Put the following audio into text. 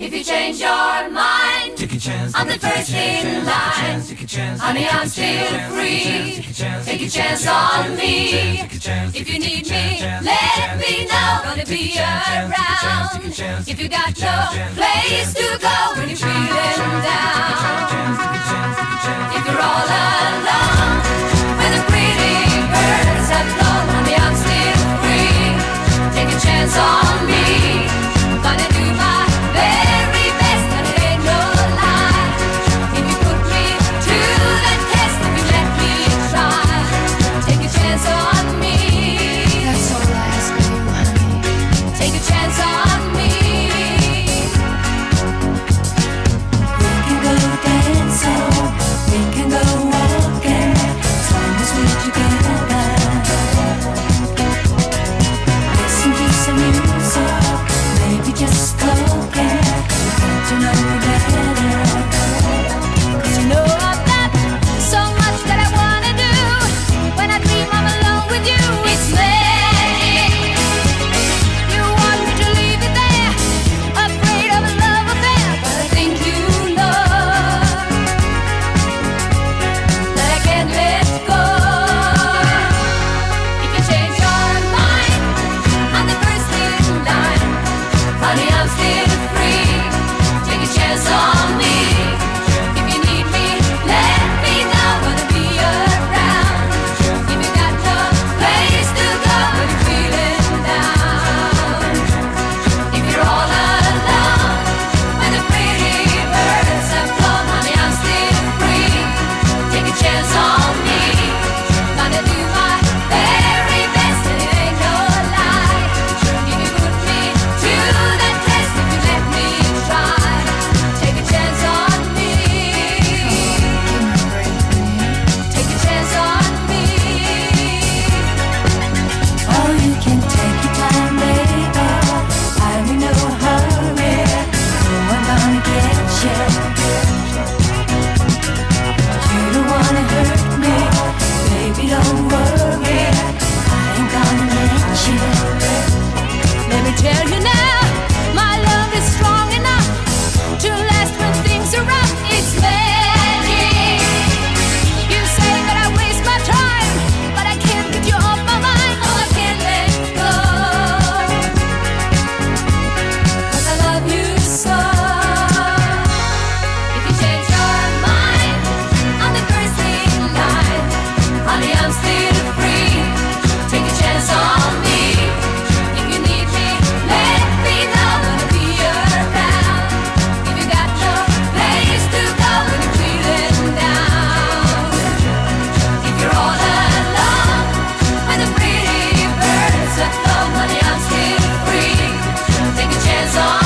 If you change your mind, take a chance. I'm the first in line. Honey, I'm still free. Take a chance on me. If you need me, let me know. Gonna be around. If you got no place to go, say 서